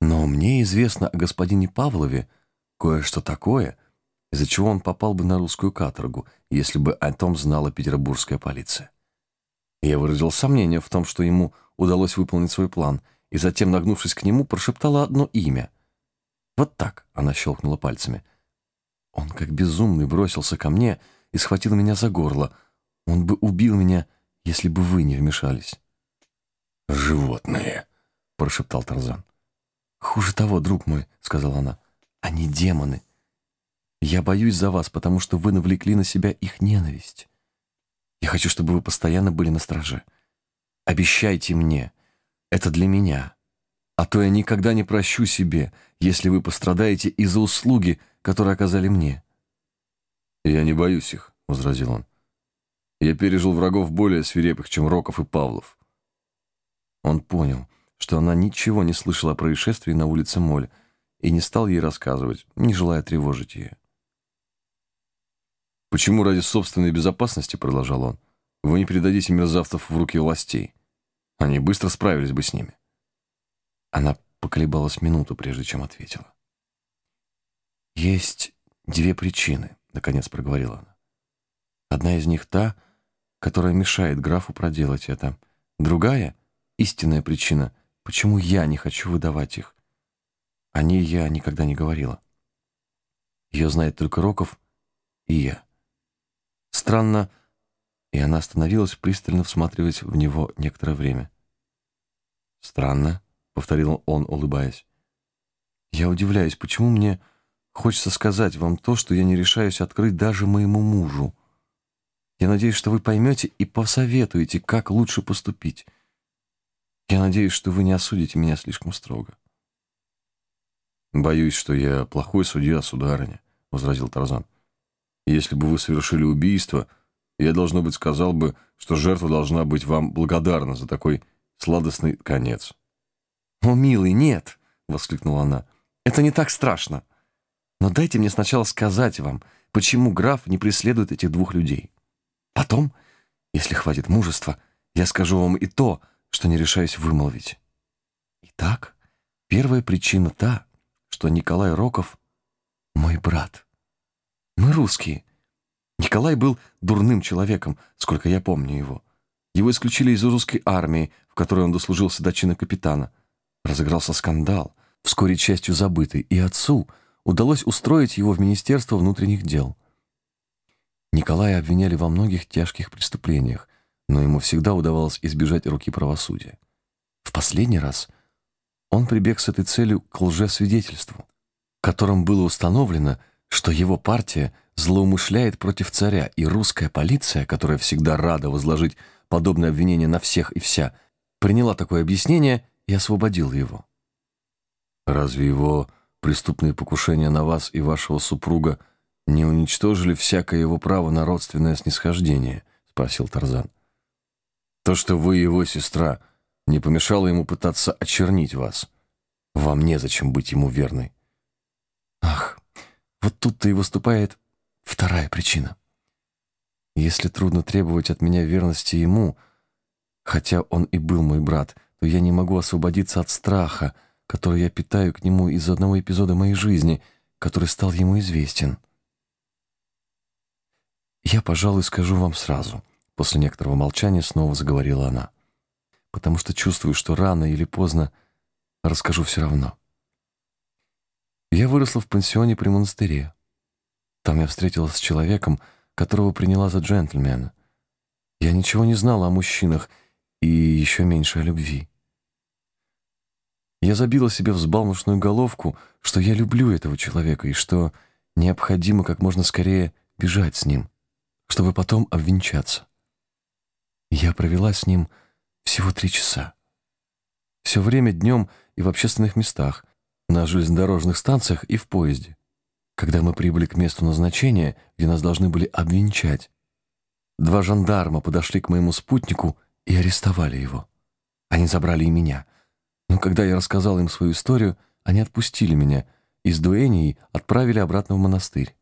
Но мне известно о господине Павлове кое-что такое, из-за чего он попал бы на русскую каторгу, если бы о том знала петербургская полиция. Я выразил сомнение в том, что ему удалось выполнить свой план, и затем, нагнувшись к нему, прошептала одно имя. Вот так она щелкнула пальцами. Он, как безумный, бросился ко мне и схватил меня за горло. Он бы убил меня, если бы вы не вмешались. «Животные», — прошептал Тарзан. «Хуже того, друг мой», — сказала она, — «они демоны. Я боюсь за вас, потому что вы навлекли на себя их ненависть. Я хочу, чтобы вы постоянно были на страже. Обещайте мне. Это для меня. А то я никогда не прощу себе, если вы пострадаете из-за услуги, которые оказали мне». «Я не боюсь их», — возразил он. «Я пережил врагов более свирепых, чем Роков и Павлов». Он понял, что она ничего не слышала о происшествии на улице Моль и не стал ей рассказывать, не желая тревожить ее. «Почему ради собственной безопасности, — продолжал он, — вы не передадите мерзавцев в руки властей? Они быстро справились бы с ними». Она поколебалась минуту, прежде чем ответила. «Есть две причины», — наконец проговорила она. «Одна из них та, которая мешает графу проделать это. Другая — истинная причина, почему я не хочу выдавать их. О ней я никогда не говорила. Ее знает только Роков и я. Странно, и она остановилась, пристально всматриваясь в него некоторое время. «Странно», — повторил он, улыбаясь. «Я удивляюсь, почему мне хочется сказать вам то, что я не решаюсь открыть даже моему мужу. Я надеюсь, что вы поймете и посоветуете, как лучше поступить. Я надеюсь, что вы не осудите меня слишком строго». «Боюсь, что я плохой судья, сударыня», — возразил Тарзан. Если бы вы совершили убийство, я, должно быть, сказал бы, что жертва должна быть вам благодарна за такой сладостный конец». «О, милый, нет!» — воскликнула она. «Это не так страшно. Но дайте мне сначала сказать вам, почему граф не преследует этих двух людей. Потом, если хватит мужества, я скажу вам и то, что не решаюсь вымолвить. Итак, первая причина та, что Николай Роков — мой брат». Мы русские. Николай был дурным человеком, сколько я помню его. Его исключили из русской армии, в которой он дослужился до чина капитана. Разыгрался скандал, вскоре частью забытый, и отцу удалось устроить его в Министерство внутренних дел. Николая обвиняли во многих тяжких преступлениях, но ему всегда удавалось избежать руки правосудия. В последний раз он прибег с этой целью к лжесвидетельству, которым было установлено, что его партия злоумышляет против царя, и русская полиция, которая всегда рада возложить подобное обвинение на всех и вся, приняла такое объяснение и освободила его. Разве его преступные покушения на вас и вашего супруга не уничтожили всякое его право на родственное снисхождение? спросил Тарзан. То, что вы его сестра, не помешало ему пытаться очернить вас. Вам незачем быть ему верной. Ах, вот тут-то и выступает вторая причина. Если трудно требовать от меня верности ему, хотя он и был мой брат, то я не могу освободиться от страха, который я питаю к нему из одного эпизода моей жизни, который стал ему известен. Я, пожалуй, скажу вам сразу. После некоторого молчания снова заговорила она. Потому что чувствую, что рано или поздно расскажу все равно. Я выросла в пансионе при монастыре. Там я встретилась с человеком, которого приняла за джентльмена. Я ничего не знала о мужчинах и еще меньше о любви. Я забила себе взбалмошную головку, что я люблю этого человека и что необходимо как можно скорее бежать с ним, чтобы потом обвенчаться. Я провела с ним всего три часа. Все время днем и в общественных местах, на железнодорожных станциях и в поезде. Когда мы прибыли к месту назначения, где нас должны были обвенчать, два жандарма подошли к моему спутнику и арестовали его. Они забрали и меня. Но когда я рассказал им свою историю, они отпустили меня и с дуэнией отправили обратно в монастырь.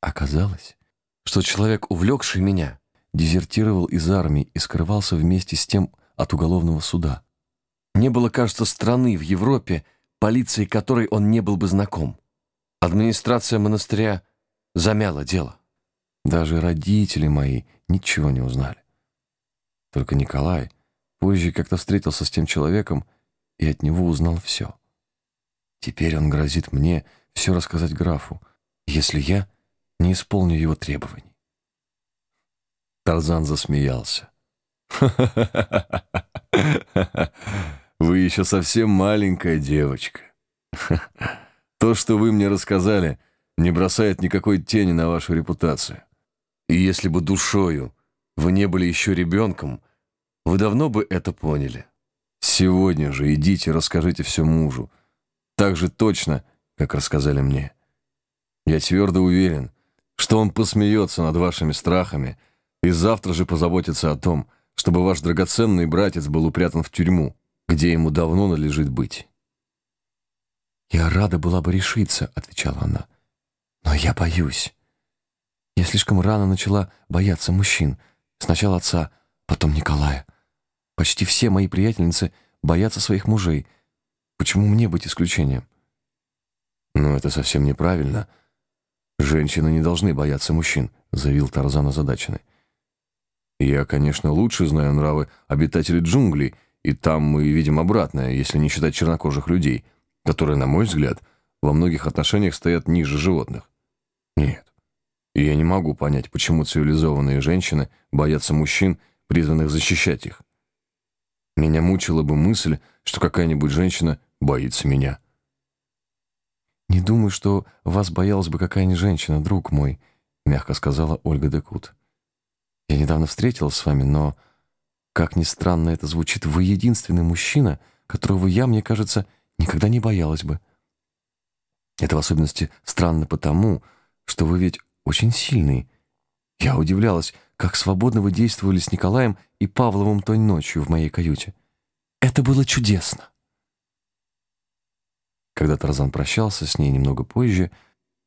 Оказалось, что человек, увлекший меня, дезертировал из армии и скрывался вместе с тем от уголовного суда. Не было, кажется, страны в Европе, полицией которой он не был бы знаком. Администрация монастыря замяла дело. Даже родители мои ничего не узнали. Только Николай позже как-то встретился с тем человеком и от него узнал все. Теперь он грозит мне все рассказать графу, если я не исполню его требований. Тарзан засмеялся. Вы еще совсем маленькая девочка. То, что вы мне рассказали, не бросает никакой тени на вашу репутацию. И если бы душою вы не были еще ребенком, вы давно бы это поняли. Сегодня же идите, расскажите все мужу. Так же точно, как рассказали мне. Я твердо уверен, что он посмеется над вашими страхами и завтра же позаботится о том, чтобы ваш драгоценный братец был упрятан в тюрьму, где ему давно надлежит быть. «Я рада была бы решиться», — отвечала она. «Но я боюсь. Я слишком рано начала бояться мужчин. Сначала отца, потом Николая. Почти все мои приятельницы боятся своих мужей. Почему мне быть исключением?» «Но это совсем неправильно. Женщины не должны бояться мужчин», — заявил Тарзан озадаченный. Я, конечно, лучше знаю нравы обитателей джунглей, и там мы видим обратное, если не считать чернокожих людей, которые, на мой взгляд, во многих отношениях стоят ниже животных. Нет. Я не могу понять, почему цивилизованные женщины боятся мужчин, призванных защищать их. Меня мучила бы мысль, что какая-нибудь женщина боится меня. «Не думаю, что вас боялась бы какая-нибудь женщина, друг мой», — мягко сказала Ольга Декут. Я недавно встретилась с вами, но, как ни странно это звучит, вы единственный мужчина, которого я, мне кажется, никогда не боялась бы. Это в особенности странно потому, что вы ведь очень сильный. Я удивлялась, как свободно вы действовали с Николаем и Павловым той ночью в моей каюте. Это было чудесно. Когда Тарзан прощался с ней немного позже,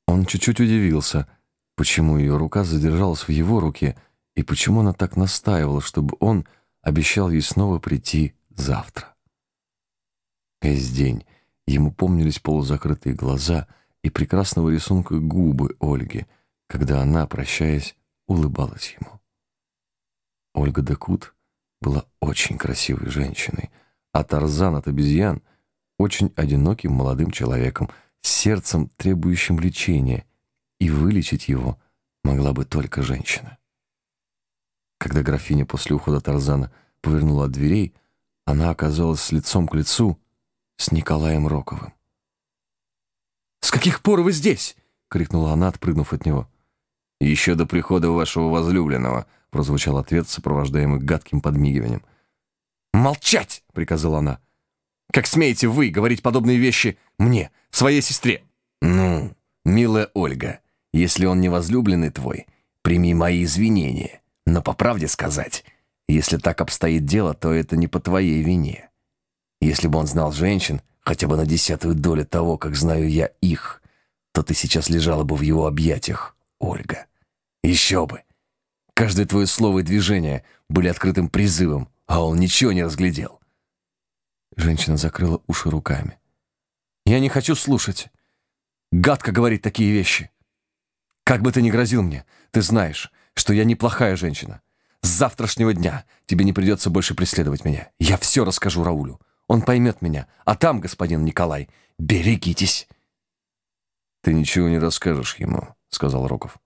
он чуть-чуть удивился, почему ее рука задержалась в его руке — и почему она так настаивала, чтобы он обещал ей снова прийти завтра. Весь день ему помнились полузакрытые глаза и прекрасного рисунка губы Ольги, когда она, прощаясь, улыбалась ему. Ольга Декут была очень красивой женщиной, а Тарзан от обезьян — очень одиноким молодым человеком, с сердцем, требующим лечения, и вылечить его могла бы только женщина. Когда графиня после ухода Тарзана повернула от дверей, она оказалась лицом к лицу с Николаем Роковым. «С каких пор вы здесь?» — крикнула она, отпрыгнув от него. «Еще до прихода вашего возлюбленного», — прозвучал ответ, сопровождаемый гадким подмигиванием. «Молчать!» — приказала она. «Как смеете вы говорить подобные вещи мне, своей сестре?» «Ну, милая Ольга, если он не возлюбленный твой, прими мои извинения. Но по правде сказать, если так обстоит дело, то это не по твоей вине. Если бы он знал женщин, хотя бы на десятую долю того, как знаю я их, то ты сейчас лежала бы в его объятиях, Ольга. Еще бы. Каждое твое слово и движение были открытым призывом, а он ничего не разглядел. Женщина закрыла уши руками. «Я не хочу слушать. Гадко говорить такие вещи. Как бы ты ни грозил мне, ты знаешь, что я неплохая женщина. С завтрашнего дня тебе не придется больше преследовать меня. Я все расскажу Раулю. Он поймет меня. А там, господин Николай, берегитесь. Ты ничего не расскажешь ему, сказал Роков.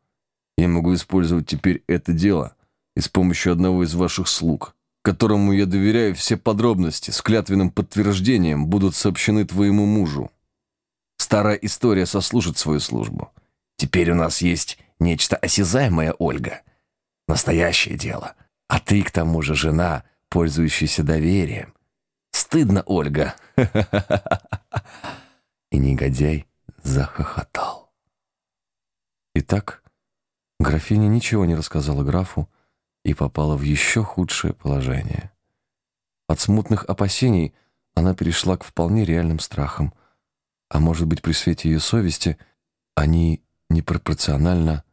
Я могу использовать теперь это дело и с помощью одного из ваших слуг, которому я доверяю все подробности, с клятвенным подтверждением будут сообщены твоему мужу. Старая история сослужит свою службу. Теперь у нас есть нечто осязаемое, Ольга. Настоящее дело. А ты, к тому же, жена, пользующаяся доверием. Стыдно, Ольга. И негодяй захохотал. Итак, графиня ничего не рассказала графу и попала в еще худшее положение. От смутных опасений она перешла к вполне реальным страхам, а может быть, при свете ее совести они непропорционально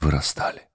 вырастали.